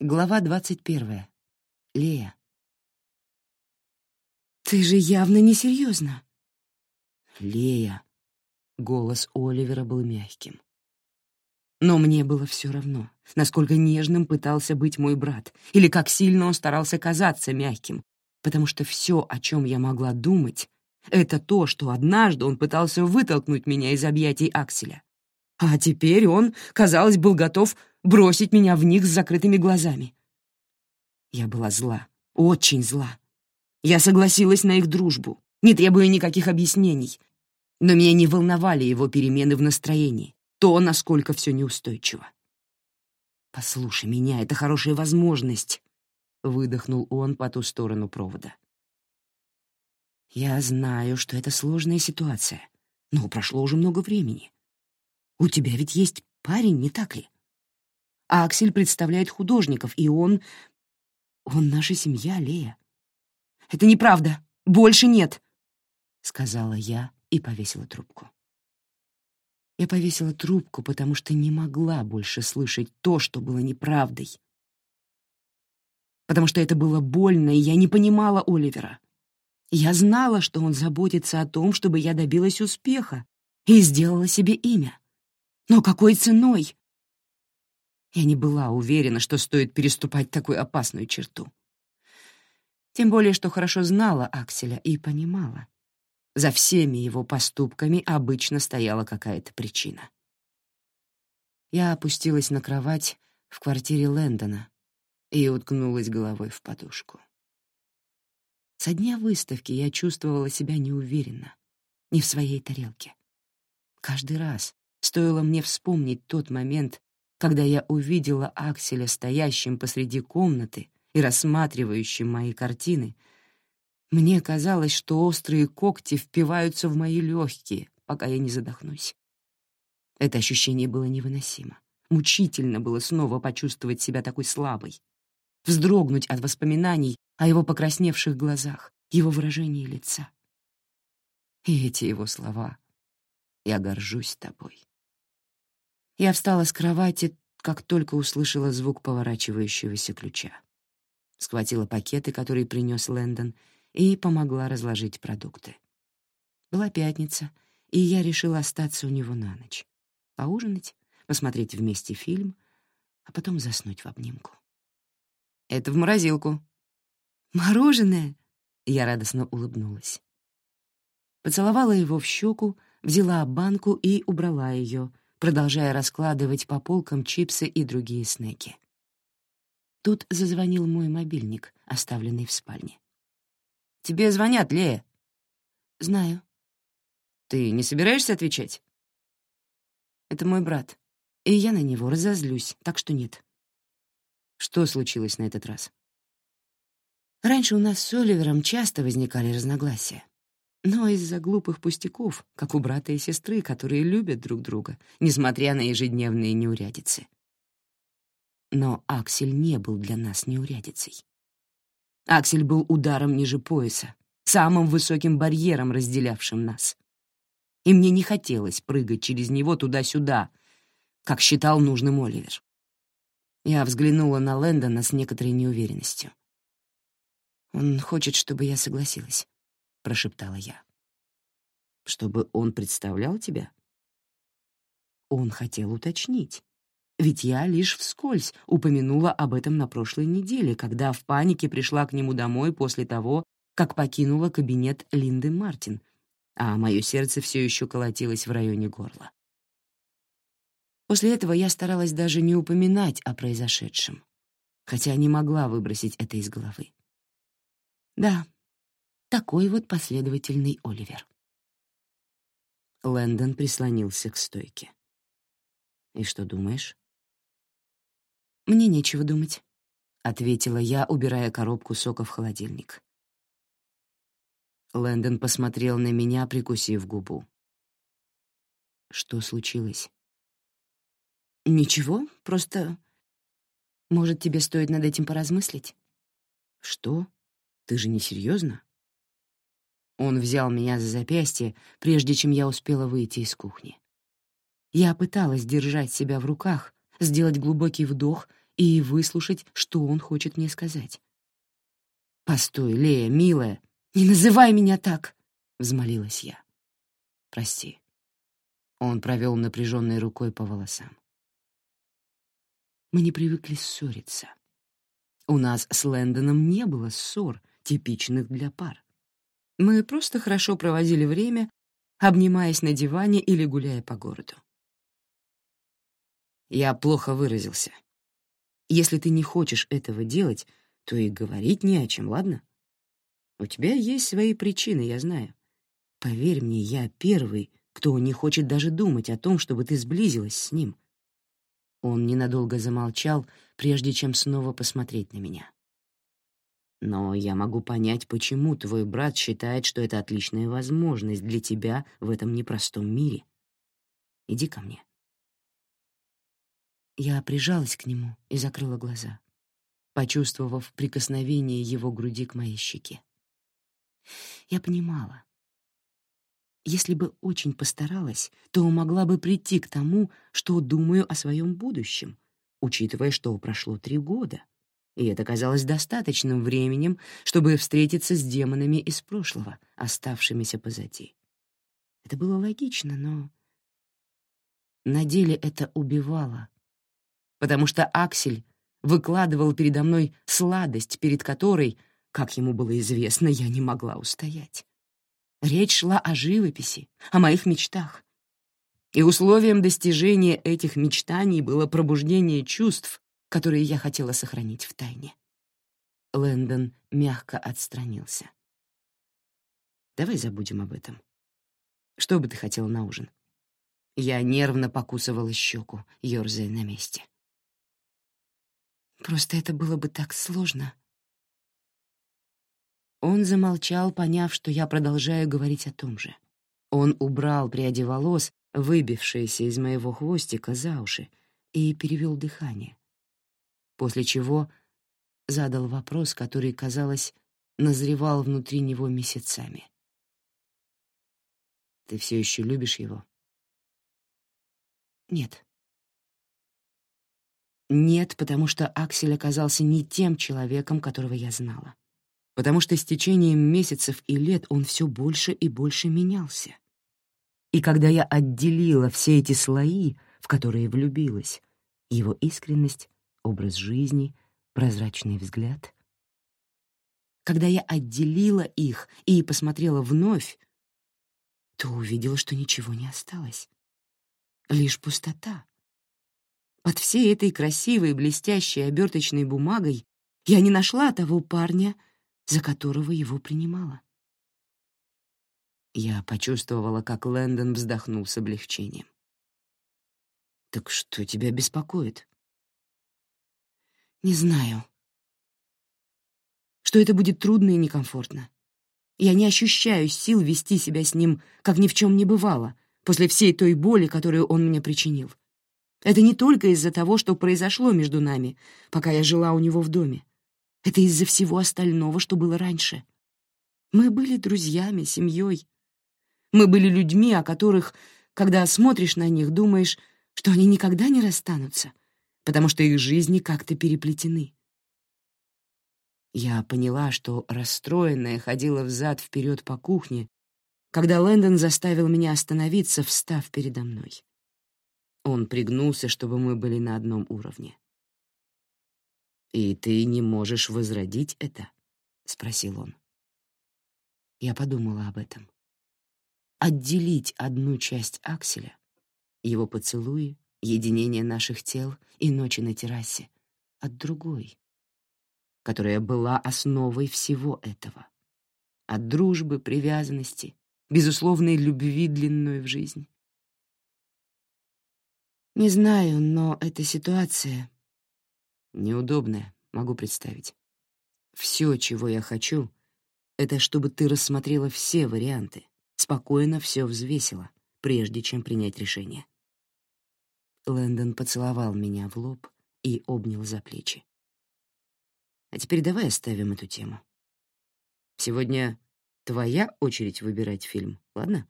Глава двадцать первая. Лея. «Ты же явно несерьезно!» «Лея!» — голос Оливера был мягким. Но мне было все равно, насколько нежным пытался быть мой брат, или как сильно он старался казаться мягким, потому что все, о чем я могла думать, это то, что однажды он пытался вытолкнуть меня из объятий Акселя. А теперь он, казалось, был готов бросить меня в них с закрытыми глазами. Я была зла, очень зла. Я согласилась на их дружбу, не требуя никаких объяснений. Но меня не волновали его перемены в настроении, то, насколько все неустойчиво. «Послушай меня, это хорошая возможность», — выдохнул он по ту сторону провода. «Я знаю, что это сложная ситуация, но прошло уже много времени. У тебя ведь есть парень, не так ли? А Аксель представляет художников, и он... Он наша семья, Лея. Это неправда. Больше нет, — сказала я и повесила трубку. Я повесила трубку, потому что не могла больше слышать то, что было неправдой. Потому что это было больно, и я не понимала Оливера. Я знала, что он заботится о том, чтобы я добилась успеха и сделала себе имя. Но какой ценой? Я не была уверена, что стоит переступать такую опасную черту. Тем более, что хорошо знала Акселя и понимала. За всеми его поступками обычно стояла какая-то причина. Я опустилась на кровать в квартире Лэндона и уткнулась головой в подушку. Со дня выставки я чувствовала себя неуверенно, не в своей тарелке. Каждый раз стоило мне вспомнить тот момент, когда я увидела Акселя стоящим посреди комнаты и рассматривающим мои картины, мне казалось, что острые когти впиваются в мои легкие, пока я не задохнусь. Это ощущение было невыносимо. Мучительно было снова почувствовать себя такой слабой, вздрогнуть от воспоминаний о его покрасневших глазах, его выражении лица. И эти его слова «Я горжусь тобой». Я встала с кровати, как только услышала звук поворачивающегося ключа. Схватила пакеты, которые принес Лэндон, и помогла разложить продукты. Была пятница, и я решила остаться у него на ночь. Поужинать, посмотреть вместе фильм, а потом заснуть в обнимку. «Это в морозилку». «Мороженое?» — я радостно улыбнулась. Поцеловала его в щеку, взяла банку и убрала ее, продолжая раскладывать по полкам чипсы и другие снеки. Тут зазвонил мой мобильник, оставленный в спальне. «Тебе звонят, Лея». «Знаю». «Ты не собираешься отвечать?» «Это мой брат, и я на него разозлюсь, так что нет». «Что случилось на этот раз?» Раньше у нас с Оливером часто возникали разногласия но из-за глупых пустяков, как у брата и сестры, которые любят друг друга, несмотря на ежедневные неурядицы. Но Аксель не был для нас неурядицей. Аксель был ударом ниже пояса, самым высоким барьером, разделявшим нас. И мне не хотелось прыгать через него туда-сюда, как считал нужным Оливер. Я взглянула на Лэндона с некоторой неуверенностью. Он хочет, чтобы я согласилась. — прошептала я. «Чтобы он представлял тебя?» Он хотел уточнить. Ведь я лишь вскользь упомянула об этом на прошлой неделе, когда в панике пришла к нему домой после того, как покинула кабинет Линды Мартин, а мое сердце все еще колотилось в районе горла. После этого я старалась даже не упоминать о произошедшем, хотя не могла выбросить это из головы. Да, такой вот последовательный Оливер. Лэндон прислонился к стойке. «И что думаешь?» «Мне нечего думать», — ответила я, убирая коробку сока в холодильник. Лэндон посмотрел на меня, прикусив губу. «Что случилось?» «Ничего, просто... Может, тебе стоит над этим поразмыслить?» «Что? Ты же не серьезно? Он взял меня за запястье, прежде чем я успела выйти из кухни. Я пыталась держать себя в руках, сделать глубокий вдох и выслушать, что он хочет мне сказать. «Постой, Лея, милая, не называй меня так!» — взмолилась я. «Прости». Он провел напряженной рукой по волосам. Мы не привыкли ссориться. У нас с Лэндоном не было ссор, типичных для пар. Мы просто хорошо проводили время, обнимаясь на диване или гуляя по городу. Я плохо выразился. Если ты не хочешь этого делать, то и говорить не о чем, ладно? У тебя есть свои причины, я знаю. Поверь мне, я первый, кто не хочет даже думать о том, чтобы ты сблизилась с ним. Он ненадолго замолчал, прежде чем снова посмотреть на меня. Но я могу понять, почему твой брат считает, что это отличная возможность для тебя в этом непростом мире. Иди ко мне. Я прижалась к нему и закрыла глаза, почувствовав прикосновение его груди к моей щеке. Я понимала. Если бы очень постаралась, то могла бы прийти к тому, что думаю о своем будущем, учитывая, что прошло три года, и это казалось достаточным временем, чтобы встретиться с демонами из прошлого, оставшимися позади. Это было логично, но на деле это убивало, потому что Аксель выкладывал передо мной сладость, перед которой, как ему было известно, я не могла устоять. Речь шла о живописи, о моих мечтах. И условием достижения этих мечтаний было пробуждение чувств, которые я хотела сохранить в тайне. Лэндон мягко отстранился. «Давай забудем об этом. Что бы ты хотела на ужин?» Я нервно покусывала щеку, ерзая на месте. «Просто это было бы так сложно». Он замолчал, поняв, что я продолжаю говорить о том же. Он убрал пряди волос, выбившиеся из моего хвостика за уши, и перевел дыхание после чего задал вопрос, который, казалось, назревал внутри него месяцами. «Ты все еще любишь его?» «Нет». «Нет, потому что Аксель оказался не тем человеком, которого я знала. Потому что с течением месяцев и лет он все больше и больше менялся. И когда я отделила все эти слои, в которые влюбилась, его искренность образ жизни, прозрачный взгляд. Когда я отделила их и посмотрела вновь, то увидела, что ничего не осталось. Лишь пустота. Под всей этой красивой блестящей оберточной бумагой я не нашла того парня, за которого его принимала. Я почувствовала, как Лэндон вздохнул с облегчением. «Так что тебя беспокоит?» Не знаю. Что это будет трудно и некомфортно. Я не ощущаю сил вести себя с ним, как ни в чем не бывало, после всей той боли, которую он мне причинил. Это не только из-за того, что произошло между нами, пока я жила у него в доме. Это из-за всего остального, что было раньше. Мы были друзьями, семьей. Мы были людьми, о которых, когда смотришь на них, думаешь, что они никогда не расстанутся, потому что их жизни как-то переплетены. Я поняла, что расстроенная ходила взад-вперед по кухне, когда Лэндон заставил меня остановиться, встав передо мной. Он пригнулся, чтобы мы были на одном уровне. «И ты не можешь возродить это?» — спросил он. Я подумала об этом. Отделить одну часть акселя, его поцелуи, единение наших тел и ночи на террасе, от другой, которая была основой всего этого. От дружбы, привязанности, безусловной любви длинной в жизнь. Не знаю, но эта ситуация неудобная, могу представить. Все, чего я хочу, это чтобы ты рассмотрела все варианты, спокойно все взвесила, прежде чем принять решение. Лэндон поцеловал меня в лоб и обнял за плечи. А теперь давай оставим эту тему. Сегодня твоя очередь выбирать фильм, ладно?